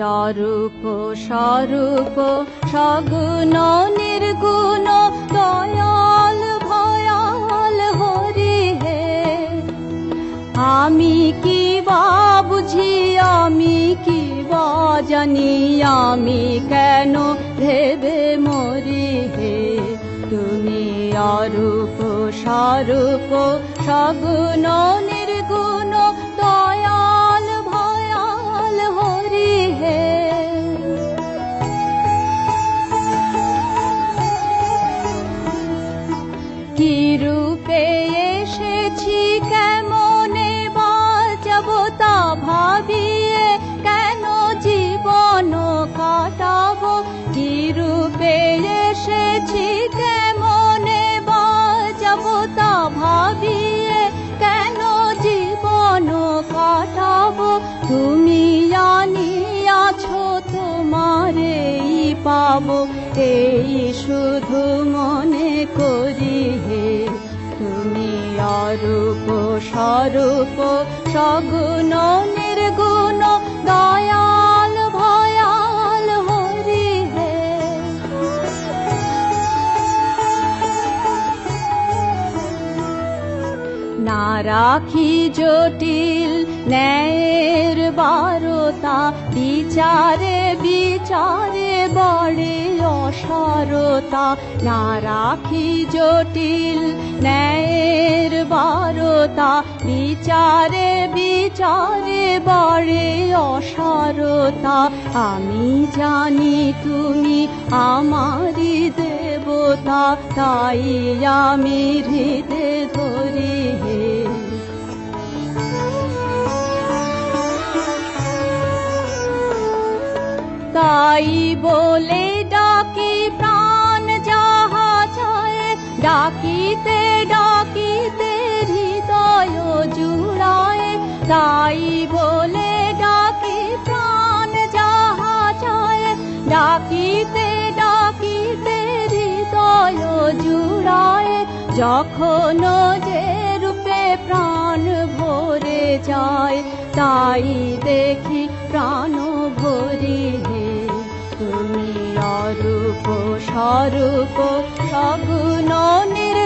অরূপ, স্বরূপ, সগুণ, নির্গুণ, দয়াল, ভয়াল, হরি হে। আমি কি বা বুঝি, আমি কি বা জানি, আমি কেন ভেবে মরি হে? তুমি অরূপ, স্বরূপ, সগুণ পাবো। এই শুধু মনে করি হে, তুমি অরূপ স্বরূপ, সগুণ নির্গুণ, দয়াল, ভয়াল হরি হে। না রাখি জটিল ন্যায়ের বারতা, বিচারে বিচারে অসারতা না রাখি জটিল, ন্যায়ের বারতা, বিচারে বিচারে বড়ে অসারতা। আমি জানি তুমি আমারই দেবতা, তাই আমি হৃদে ধরি হে। তাই বলে ডাকিতে ডাকিতে হৃদয় জুড়ায়, তাই বলে ডাকি প্রাণ যাহা চায়। ডাকিতে ডাকিতে হৃদয় জুড়ায়, যখন যে রূপে প্রাণ ভরে যায়, তাই দেখি স্বরূপ সগুণ দয়া